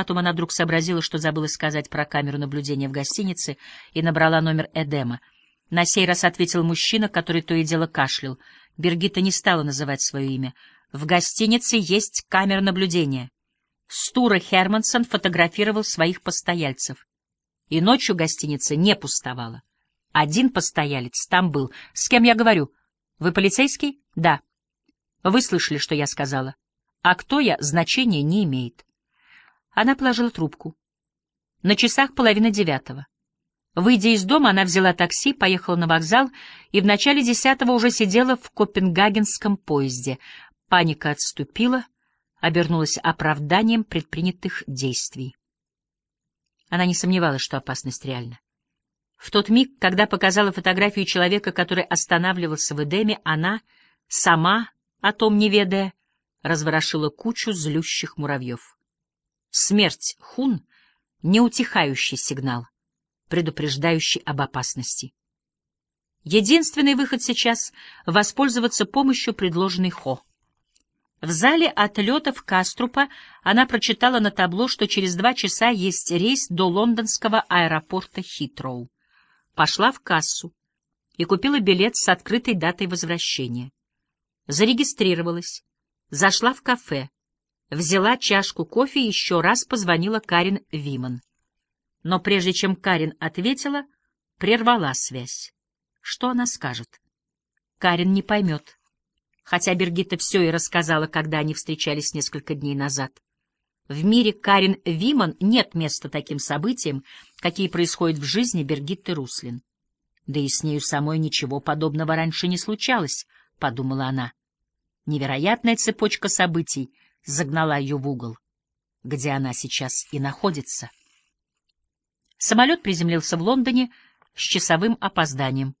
Потом она вдруг сообразила, что забыла сказать про камеру наблюдения в гостинице, и набрала номер Эдема. На сей раз ответил мужчина, который то и дело кашлял. Бергита не стала называть свое имя. «В гостинице есть камера наблюдения». Стура Хермансон фотографировал своих постояльцев. И ночью гостиница не пустовала. Один постоялец там был. С кем я говорю? Вы полицейский? Да. Вы слышали, что я сказала? А кто я, значения не имеет. Она положила трубку. На часах половина девятого. Выйдя из дома, она взяла такси, поехала на вокзал и в начале десятого уже сидела в копенгагенском поезде. Паника отступила, обернулась оправданием предпринятых действий. Она не сомневалась, что опасность реальна. В тот миг, когда показала фотографию человека, который останавливался в Эдеме, она, сама, о том не ведая, разворошила кучу злющих муравьев. Смерть Хун — неутихающий сигнал, предупреждающий об опасности. Единственный выход сейчас — воспользоваться помощью, предложенной Хо. В зале отлетов Каструпа она прочитала на табло, что через два часа есть рейс до лондонского аэропорта Хитроу пошла в кассу и купила билет с открытой датой возвращения. Зарегистрировалась, зашла в кафе, взяла чашку кофе и еще раз позвонила Карин Виман. Но прежде чем Карин ответила, прервала связь. Что она скажет? Карин не поймет. Хотя Бергита все и рассказала, когда они встречались несколько дней назад. В мире Карин Виман нет места таким событиям, какие происходят в жизни Бергитты Руслин. Да и с нею самой ничего подобного раньше не случалось, — подумала она. Невероятная цепочка событий загнала ее в угол, где она сейчас и находится. Самолет приземлился в Лондоне с часовым опозданием.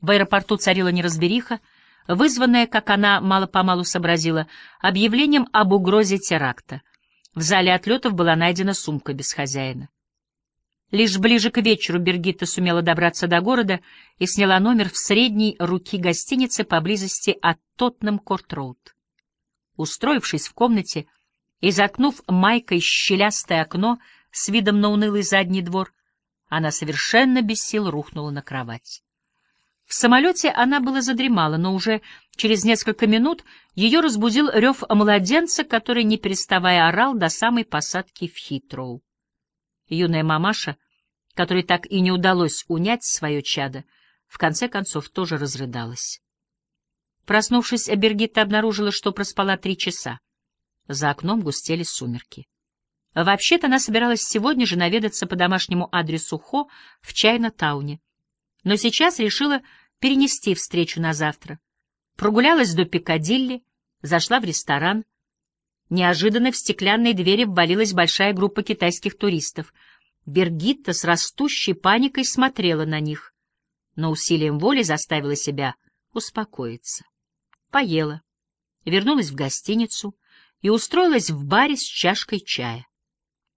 В аэропорту царила неразбериха, вызванная, как она мало-помалу сообразила, объявлением об угрозе теракта — в зале отлетов была найдена сумка без хозяина. Лишь ближе к вечеру Бергитта сумела добраться до города и сняла номер в средней руки гостиницы поблизости от Тоттенхэм-Корт-Роуд. Устроившись в комнате и заткнув майкой щелястое окно с видом на унылый задний двор, она совершенно без сил рухнула на кровать. В самолете она была задремала, но уже через несколько минут ее разбудил рев младенца, который, не переставая, орал до самой посадки в Хитроу. Юная мамаша, которой так и не удалось унять свое чадо, в конце концов тоже разрыдалась. Проснувшись, Бергитта обнаружила, что проспала три часа. За окном густели сумерки. Вообще-то она собиралась сегодня же наведаться по домашнему адресу Хо в Чайна-тауне, но сейчас решила перенести встречу на завтра. Прогулялась до Пикадилли, зашла в ресторан. Неожиданно в стеклянные двери ввалилась большая группа китайских туристов. Бергитта с растущей паникой смотрела на них, но усилием воли заставила себя успокоиться. Поела, вернулась в гостиницу и устроилась в баре с чашкой чая.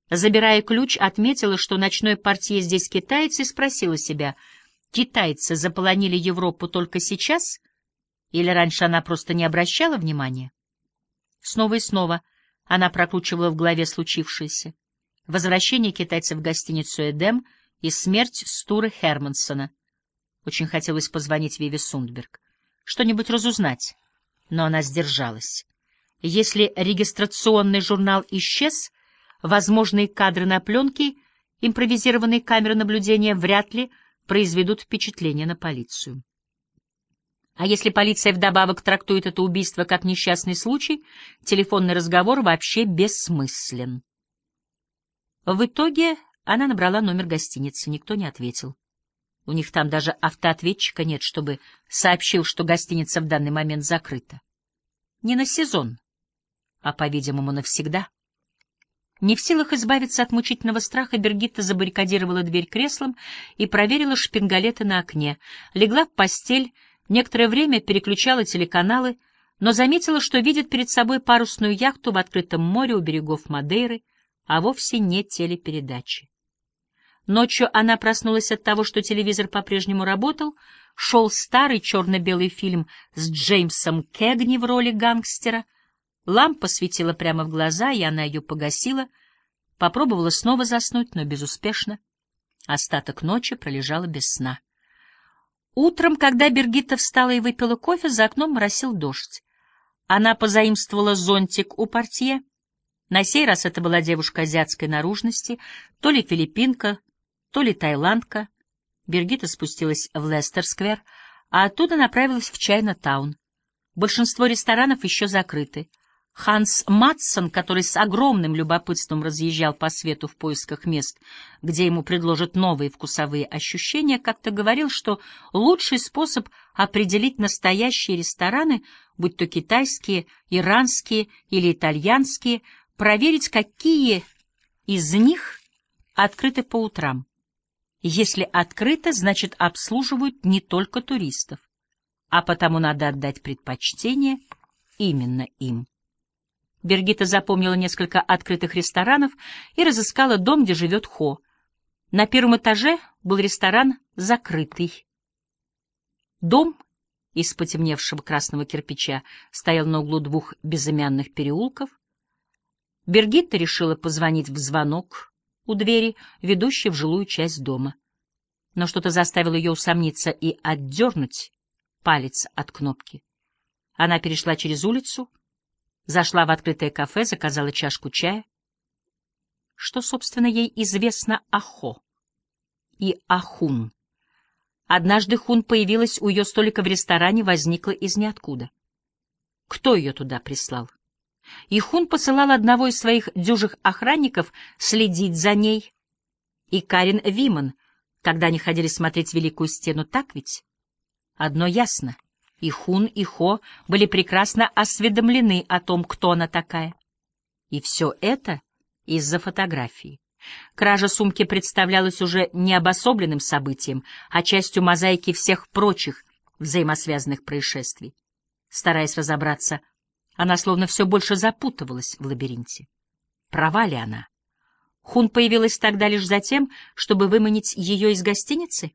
Забирая ключ, отметила, что ночной портье здесь китаец, и спросила себя — китайцы заполонили Европу только сейчас, или раньше она просто не обращала внимания? Снова и снова она прокручивала в голове случившееся. Возвращение китайцев в гостиницу «Эдем» и смерть Стура Хермансона. Очень хотелось позвонить Виве Сундберг, что-нибудь разузнать, но она сдержалась. Если регистрационный журнал исчез, возможные кадры на пленке, импровизированные камеры наблюдения вряд ли — произведут впечатление на полицию. А если полиция вдобавок трактует это убийство как несчастный случай, телефонный разговор вообще бессмыслен. В итоге она набрала номер гостиницы, никто не ответил. У них там даже автоответчика нет, чтобы сообщил, что гостиница в данный момент закрыта. Не на сезон, а, по-видимому, навсегда. Не в силах избавиться от мучительного страха, Бергитта забаррикадировала дверь креслом и проверила шпингалеты на окне. Легла в постель, некоторое время переключала телеканалы, но заметила, что видит перед собой парусную яхту в открытом море у берегов Мадейры, а вовсе не телепередачи. Ночью она проснулась от того, что телевизор по-прежнему работал, шел старый черно-белый фильм с Джеймсом Кегни в роли гангстера, Лампа светила прямо в глаза, и она ее погасила. Попробовала снова заснуть, но безуспешно. Остаток ночи пролежала без сна. Утром, когда Бергита встала и выпила кофе, за окном моросил дождь. Она позаимствовала зонтик у портье. На сей раз это была девушка азиатской наружности, то ли филиппинка, то ли тайландка. Бергита спустилась в Лестер-сквер, а оттуда направилась в Чайна-таун. Большинство ресторанов еще закрыты. Ханс Матсон, который с огромным любопытством разъезжал по свету в поисках мест, где ему предложат новые вкусовые ощущения, как-то говорил, что лучший способ определить настоящие рестораны, будь то китайские, иранские или итальянские, проверить, какие из них открыты по утрам. Если открыто, значит обслуживают не только туристов, а потому надо отдать предпочтение именно им. Бергита запомнила несколько открытых ресторанов и разыскала дом, где живет Хо. На первом этаже был ресторан «Закрытый». Дом из потемневшего красного кирпича стоял на углу двух безымянных переулков. Бергитта решила позвонить в звонок у двери, ведущей в жилую часть дома. Но что-то заставило ее усомниться и отдернуть палец от кнопки. Она перешла через улицу — Зашла в открытое кафе, заказала чашку чая. Что, собственно, ей известно о Хо и о Хун? Однажды Хун появилась у ее столика в ресторане, возникла из ниоткуда. Кто ее туда прислал? И Хун посылал одного из своих дюжих охранников следить за ней. И Карин Виман, когда они ходили смотреть Великую Стену, так ведь? Одно ясно. И Хун, и Хо были прекрасно осведомлены о том, кто она такая. И все это из-за фотографии. Кража сумки представлялась уже не обособленным событием, а частью мозаики всех прочих взаимосвязанных происшествий. Стараясь разобраться, она словно все больше запутывалась в лабиринте. Права ли она? Хун появилась тогда лишь за тем, чтобы выманить ее из гостиницы?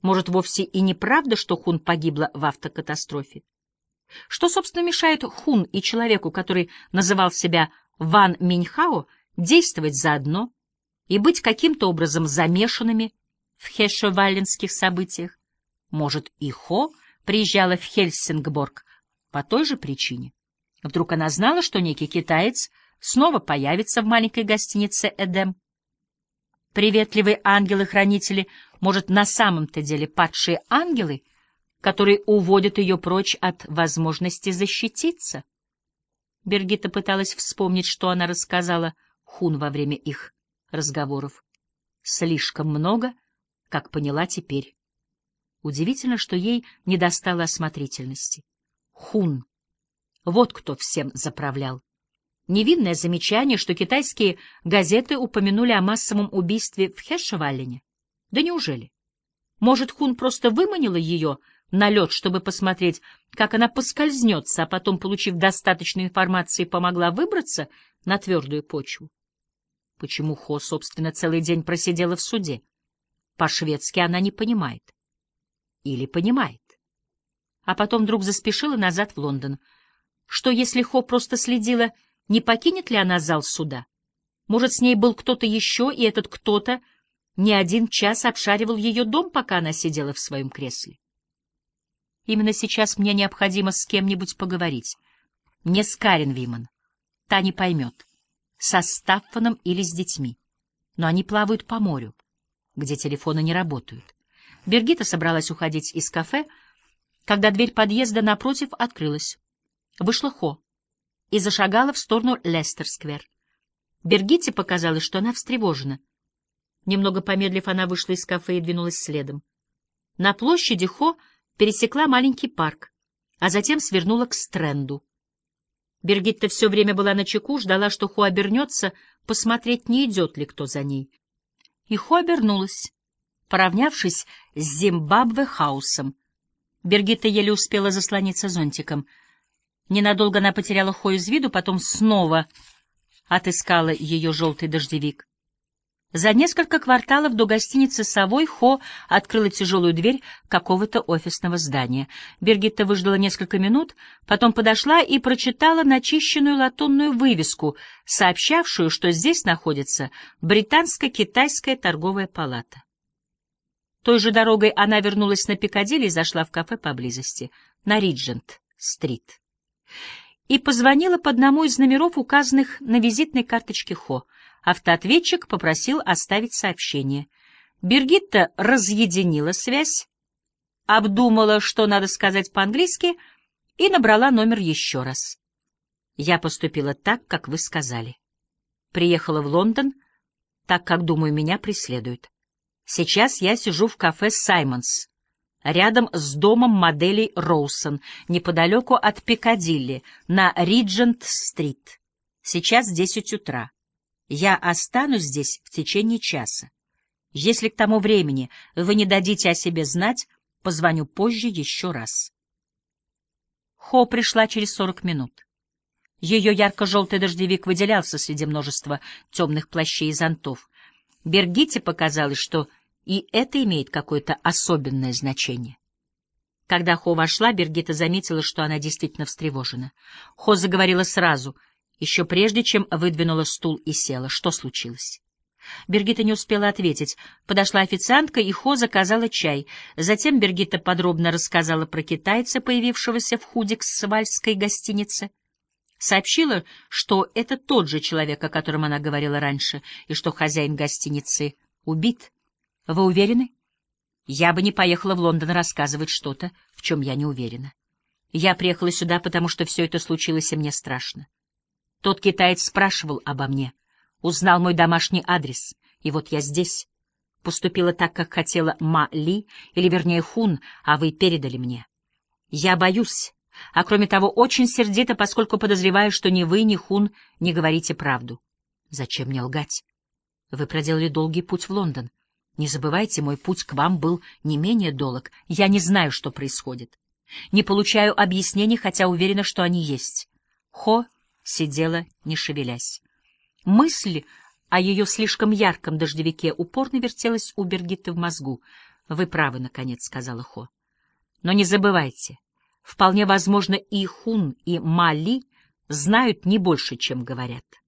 Может, вовсе и неправда, что Хун погибла в автокатастрофе? Что, собственно, мешает Хун и человеку, который называл себя Ван Миньхао, действовать заодно и быть каким-то образом замешанными в хешеваленских событиях? Может, и Хо приезжала в Хельсингборг по той же причине? Вдруг она знала, что некий китаец снова появится в маленькой гостинице «Эдем»? Приветливые ангелы-хранители может, на самом-то деле падшие ангелы, которые уводят ее прочь от возможности защититься? Бергита пыталась вспомнить, что она рассказала Хун во время их разговоров. Слишком много, как поняла теперь. Удивительно, что ей не достало осмотрительности. Хун. Вот кто всем заправлял. Невинное замечание, что китайские газеты упомянули о массовом убийстве в Хешеваллене. Да неужели? Может, Хун просто выманила ее на лед, чтобы посмотреть, как она поскользнется, а потом, получив достаточно информации, помогла выбраться на твердую почву? Почему Хо, собственно, целый день просидела в суде? По-шведски она не понимает. Или понимает. А потом вдруг заспешила назад в Лондон. Что, если Хо просто следила, не покинет ли она зал суда? Может, с ней был кто-то еще, и этот кто-то не один час обшаривал ее дом, пока она сидела в своем кресле. Именно сейчас мне необходимо с кем-нибудь поговорить. Не с Карен Виман. Та не поймет. Со Стаффаном или с детьми. Но они плавают по морю, где телефоны не работают. Бергита собралась уходить из кафе, когда дверь подъезда напротив открылась. Вышла Хо и зашагала в сторону Лестер-сквер. Бергите показалось, что она встревожена — Немного помедлив, она вышла из кафе и двинулась следом. На площади Хо пересекла маленький парк, а затем свернула к Стренду. Бергитта все время была на чеку, ждала, что Хо обернется, посмотреть, не идет ли кто за ней. И Хо обернулась, поравнявшись с Зимбабве-хаусом. Бергитта еле успела заслониться зонтиком. Ненадолго она потеряла Хо из виду, потом снова отыскала ее желтый дождевик. За несколько кварталов до гостиницы «Совой» Хо открыла тяжелую дверь какого-то офисного здания. Бергитта выждала несколько минут, потом подошла и прочитала начищенную латунную вывеску, сообщавшую, что здесь находится британско-китайская торговая палата. Той же дорогой она вернулась на Пикадилли и зашла в кафе поблизости, на Риджент-стрит. И позвонила по одному из номеров, указанных на визитной карточке Хо — Автоответчик попросил оставить сообщение. Бергитта разъединила связь, обдумала, что надо сказать по-английски, и набрала номер еще раз. Я поступила так, как вы сказали. Приехала в Лондон, так как, думаю, меня преследуют. Сейчас я сижу в кафе «Саймонс», рядом с домом моделей Роусон, неподалеку от Пикадилли, на Риджент-стрит. Сейчас десять утра. Я останусь здесь в течение часа. Если к тому времени вы не дадите о себе знать, позвоню позже еще раз. Хо пришла через сорок минут. Ее ярко-желтый дождевик выделялся среди множества темных плащей и зонтов. Бергите показалось, что и это имеет какое-то особенное значение. Когда Хо вошла, Бергита заметила, что она действительно встревожена. Хо заговорила сразу — еще прежде, чем выдвинула стул и села. Что случилось? Бергита не успела ответить. Подошла официантка, и Хо заказала чай. Затем Бергита подробно рассказала про китайца, появившегося в Худикс-Вальской гостинице. Сообщила, что это тот же человек, о котором она говорила раньше, и что хозяин гостиницы убит. Вы уверены? Я бы не поехала в Лондон рассказывать что-то, в чем я не уверена. Я приехала сюда, потому что все это случилось, и мне страшно. Тот китаец спрашивал обо мне, узнал мой домашний адрес, и вот я здесь. Поступила так, как хотела Ма Ли, или вернее Хун, а вы передали мне. Я боюсь, а кроме того очень сердито, поскольку подозреваю, что ни вы, ни Хун не говорите правду. Зачем мне лгать? Вы проделали долгий путь в Лондон. Не забывайте, мой путь к вам был не менее долг. Я не знаю, что происходит. Не получаю объяснений, хотя уверена, что они есть. Хо сидела, не шевелясь. Мысль о ее слишком ярком дождевике упорно вертелась у Бергитты в мозгу. — Вы правы, — наконец сказала Хо. — Но не забывайте, вполне возможно, и Хун, и Мали знают не больше, чем говорят. —